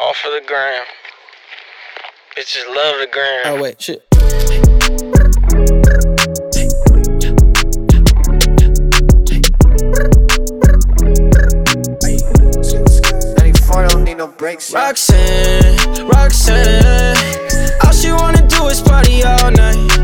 All for the gram. Bitches love the gram. Oh wait, shit. 94 don't need no brakes. yeah. Roxanne, Roxanne. All she wanna do is party all night.